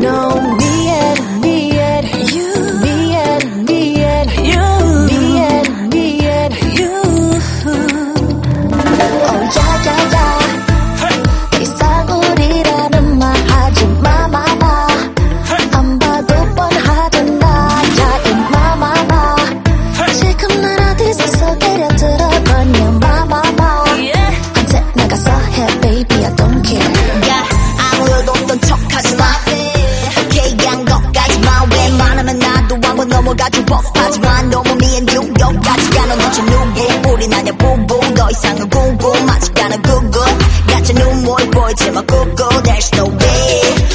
No, go, there's no way